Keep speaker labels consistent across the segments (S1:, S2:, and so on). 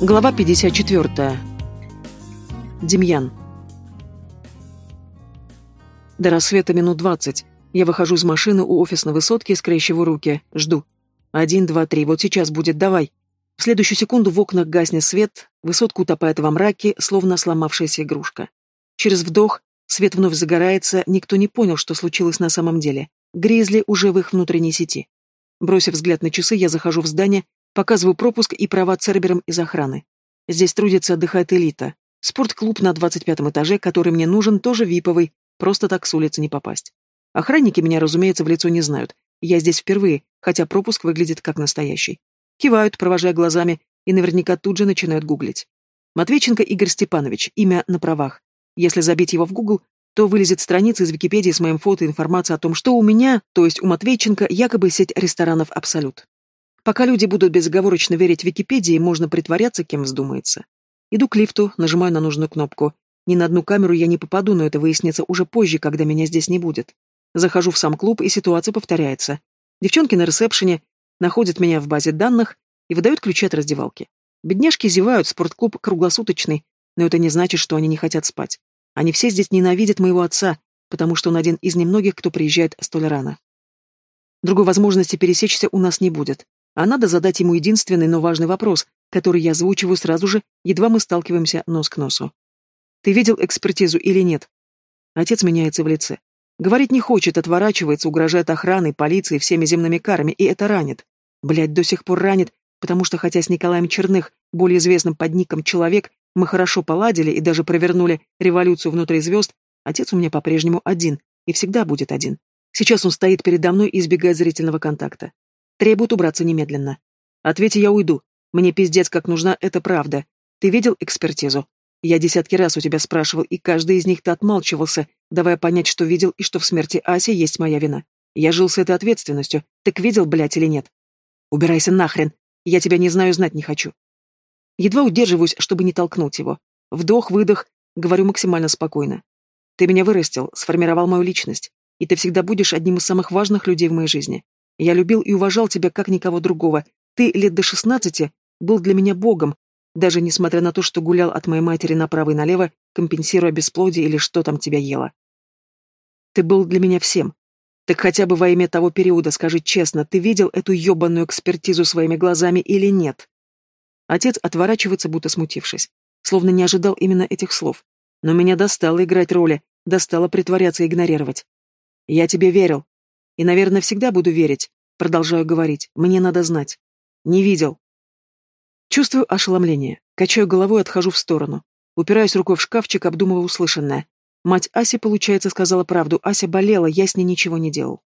S1: Глава 54. Демьян. До рассвета минут двадцать. Я выхожу из машины у офисной высотки, скрещиваю руки, жду. Один, два, три, вот сейчас будет, давай. В следующую секунду в окнах гаснет свет, высотка утопает во мраке, словно сломавшаяся игрушка. Через вдох свет вновь загорается, никто не понял, что случилось на самом деле. Гризли уже в их внутренней сети. Бросив взгляд на часы, я захожу в здание, Показываю пропуск и права церберам из охраны. Здесь трудится, отдыхает элита. Спортклуб на 25 этаже, который мне нужен, тоже виповый, просто так с улицы не попасть. Охранники меня, разумеется, в лицо не знают. Я здесь впервые, хотя пропуск выглядит как настоящий. Кивают, провожая глазами, и наверняка тут же начинают гуглить. Матвейченко Игорь Степанович, имя на правах. Если забить его в Google, то вылезет страница из Википедии с моим фото и информация о том, что у меня, то есть у Матвейченко, якобы сеть ресторанов «Абсолют». Пока люди будут безоговорочно верить Википедии, можно притворяться, кем вздумается. Иду к лифту, нажимаю на нужную кнопку. Ни на одну камеру я не попаду, но это выяснится уже позже, когда меня здесь не будет. Захожу в сам клуб, и ситуация повторяется. Девчонки на ресепшене находят меня в базе данных и выдают ключи от раздевалки. Бедняжки зевают, спортклуб круглосуточный, но это не значит, что они не хотят спать. Они все здесь ненавидят моего отца, потому что он один из немногих, кто приезжает столь рано. Другой возможности пересечься у нас не будет а надо задать ему единственный, но важный вопрос, который я озвучиваю сразу же, едва мы сталкиваемся нос к носу. «Ты видел экспертизу или нет?» Отец меняется в лице. Говорить не хочет, отворачивается, угрожает охраной, полицией, всеми земными карами, и это ранит. Блядь, до сих пор ранит, потому что хотя с Николаем Черных, более известным под ником «Человек», мы хорошо поладили и даже провернули революцию внутри звезд, отец у меня по-прежнему один, и всегда будет один. Сейчас он стоит передо мной и избегает зрительного контакта. Требует убраться немедленно. Ответь, я уйду. Мне пиздец как нужна эта правда. Ты видел экспертизу? Я десятки раз у тебя спрашивал, и каждый из них ты отмалчивался, давая понять, что видел и что в смерти Аси есть моя вина. Я жил с этой ответственностью. Так видел, блядь, или нет? Убирайся нахрен. Я тебя не знаю, знать не хочу. Едва удерживаюсь, чтобы не толкнуть его. Вдох-выдох, говорю максимально спокойно. Ты меня вырастил, сформировал мою личность, и ты всегда будешь одним из самых важных людей в моей жизни. Я любил и уважал тебя как никого другого. Ты лет до шестнадцати был для меня богом, даже несмотря на то, что гулял от моей матери направо и налево, компенсируя бесплодие или что там тебя ело. Ты был для меня всем. Так хотя бы во имя того периода скажи честно, ты видел эту ёбаную экспертизу своими глазами или нет? Отец отворачивается, будто смутившись, словно не ожидал именно этих слов. Но меня достало играть роли, достало притворяться и игнорировать. Я тебе верил, и, наверное, всегда буду верить. Продолжаю говорить. Мне надо знать. Не видел. Чувствую ошеломление. Качаю головой и отхожу в сторону. Упираюсь рукой в шкафчик, обдумывая услышанное. Мать Аси, получается, сказала правду. Ася болела, я с ней ничего не делал.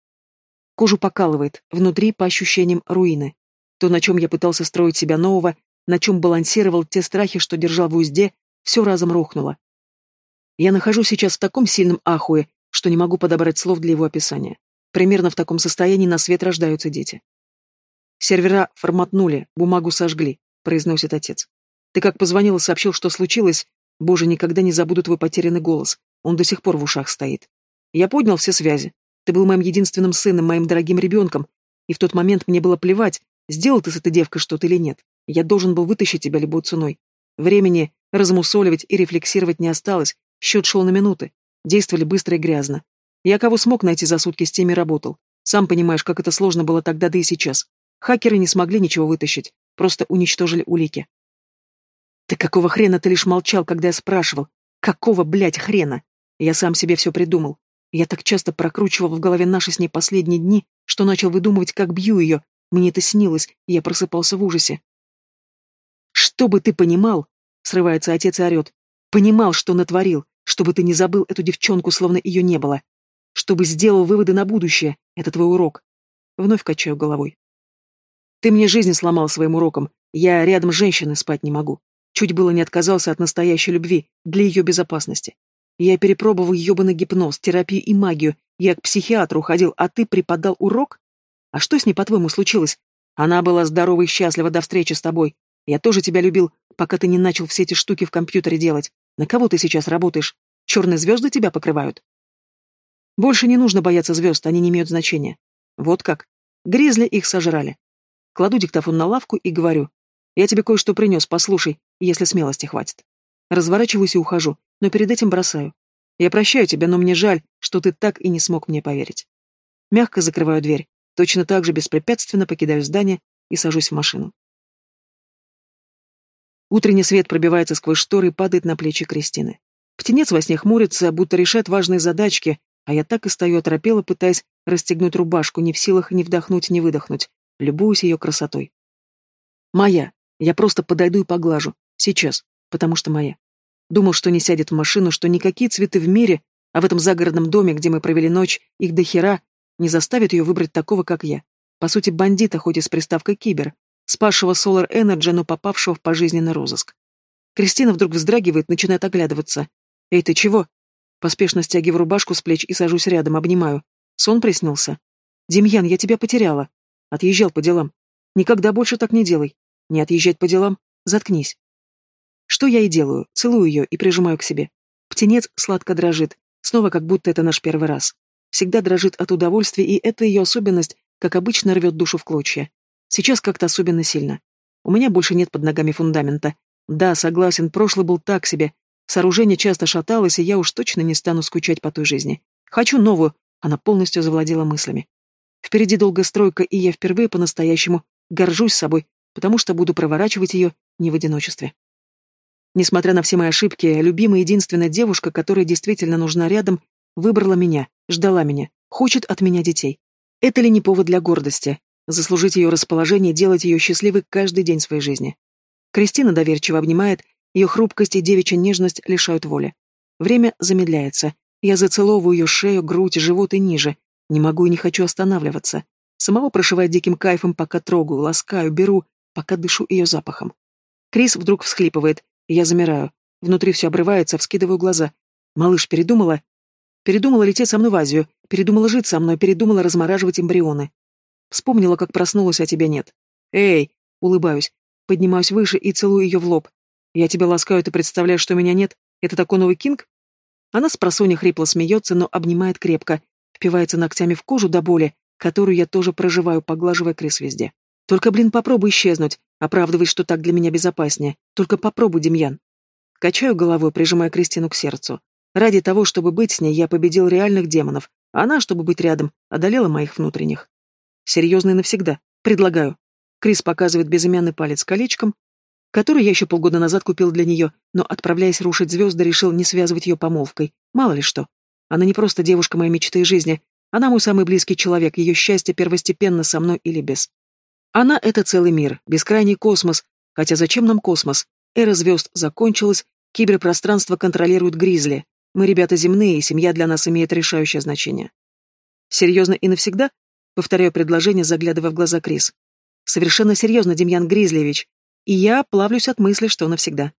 S1: Кожу покалывает, внутри, по ощущениям, руины. То, на чем я пытался строить себя нового, на чем балансировал те страхи, что держал в узде, все разом рухнуло. Я нахожусь сейчас в таком сильном ахуе, что не могу подобрать слов для его описания. Примерно в таком состоянии на свет рождаются дети. «Сервера форматнули, бумагу сожгли», — произносит отец. «Ты как позвонил и сообщил, что случилось? Боже, никогда не забуду твой потерянный голос. Он до сих пор в ушах стоит. Я поднял все связи. Ты был моим единственным сыном, моим дорогим ребенком. И в тот момент мне было плевать, сделал ты с этой девкой что-то или нет. Я должен был вытащить тебя любой ценой. Времени размусоливать и рефлексировать не осталось. Счет шел на минуты. Действовали быстро и грязно. Я кого смог найти за сутки с теми работал. Сам понимаешь, как это сложно было тогда, да и сейчас. Хакеры не смогли ничего вытащить, просто уничтожили улики. Ты какого хрена ты лишь молчал, когда я спрашивал? Какого, блядь, хрена? Я сам себе все придумал. Я так часто прокручивал в голове наши с ней последние дни, что начал выдумывать, как бью ее. Мне это снилось, и я просыпался в ужасе. «Чтобы ты понимал!» — срывается отец и орет. «Понимал, что натворил, чтобы ты не забыл эту девчонку, словно ее не было чтобы сделал выводы на будущее. Это твой урок. Вновь качаю головой. Ты мне жизнь сломал своим уроком. Я рядом с женщиной спать не могу. Чуть было не отказался от настоящей любви, для ее безопасности. Я перепробовал ебаный гипноз, терапию и магию. Я к психиатру ходил, а ты преподал урок? А что с ней, по-твоему, случилось? Она была здорова и счастлива до встречи с тобой. Я тоже тебя любил, пока ты не начал все эти штуки в компьютере делать. На кого ты сейчас работаешь? Черные звезды тебя покрывают? Больше не нужно бояться звезд, они не имеют значения. Вот как. Гризли их сожрали. Кладу диктофон на лавку и говорю. Я тебе кое-что принес, послушай. если смелости хватит. Разворачиваюсь и ухожу, но перед этим бросаю. Я прощаю тебя, но мне жаль, что ты так и не смог мне поверить. Мягко закрываю дверь, точно так же беспрепятственно покидаю здание и сажусь в машину. Утренний свет пробивается сквозь шторы и падает на плечи Кристины. Птенец во сне хмурится, будто решает важные задачки, а я так и стою оторопела, пытаясь расстегнуть рубашку, не в силах ни вдохнуть, ни выдохнуть, любуюсь ее красотой. Моя. Я просто подойду и поглажу. Сейчас. Потому что моя. Думал, что не сядет в машину, что никакие цветы в мире, а в этом загородном доме, где мы провели ночь, их до хера, не заставят ее выбрать такого, как я. По сути, бандита, хоть и с приставкой «кибер», спасшего Solar Energy, но попавшего в пожизненный розыск. Кристина вдруг вздрагивает, начинает оглядываться. «Эй, ты чего?» Поспешно стягиваю рубашку с плеч и сажусь рядом, обнимаю. Сон приснился. «Демьян, я тебя потеряла». Отъезжал по делам. «Никогда больше так не делай. Не отъезжать по делам. Заткнись». Что я и делаю, целую ее и прижимаю к себе. Птенец сладко дрожит, снова как будто это наш первый раз. Всегда дрожит от удовольствия, и это ее особенность, как обычно рвет душу в клочья. Сейчас как-то особенно сильно. У меня больше нет под ногами фундамента. Да, согласен, прошлый был так себе. Сооружение часто шаталось, и я уж точно не стану скучать по той жизни. Хочу новую, она полностью завладела мыслями. Впереди долгая стройка, и я впервые по-настоящему горжусь собой, потому что буду проворачивать ее не в одиночестве. Несмотря на все мои ошибки, любимая единственная девушка, которая действительно нужна рядом, выбрала меня, ждала меня, хочет от меня детей. Это ли не повод для гордости? Заслужить ее расположение, делать ее счастливой каждый день своей жизни. Кристина доверчиво обнимает, ее хрупкость и девичья нежность лишают воли. Время замедляется. Я зацеловываю ее шею, грудь, живот и ниже. Не могу и не хочу останавливаться. Самого прошивает диким кайфом, пока трогаю, ласкаю, беру, пока дышу ее запахом. Крис вдруг всхлипывает, я замираю. Внутри все обрывается, вскидываю глаза. Малыш передумала? Передумала лететь со мной в Азию, передумала жить со мной, передумала размораживать эмбрионы. Вспомнила, как проснулась, а тебя нет. Эй, улыбаюсь, поднимаюсь выше и целую ее в лоб. Я тебя ласкаю, ты представляешь, что меня нет? Это такой новый кинг? Она с просонья хрипло смеется, но обнимает крепко, впивается ногтями в кожу до боли, которую я тоже проживаю, поглаживая Крис везде. Только, блин, попробуй исчезнуть, оправдывай, что так для меня безопаснее. Только попробуй, Демьян. Качаю головой, прижимая Кристину к сердцу. Ради того, чтобы быть с ней, я победил реальных демонов, а она, чтобы быть рядом, одолела моих внутренних. Серьезно и навсегда. Предлагаю. Крис показывает безымянный палец колечком, который я еще полгода назад купил для нее, но, отправляясь рушить звезды, решил не связывать ее помолвкой. Мало ли что. Она не просто девушка моей мечты и жизни, она мой самый близкий человек, ее счастье первостепенно со мной или без. Она — это целый мир, бескрайний космос. Хотя зачем нам космос? Эра звезд закончилась, киберпространство контролирует Гризли. Мы ребята земные, и семья для нас имеет решающее значение. Серьезно и навсегда? Повторяю предложение, заглядывая в глаза Крис. Совершенно серьезно, Демьян Гризлевич. И я плавлюсь от мысли, что навсегда.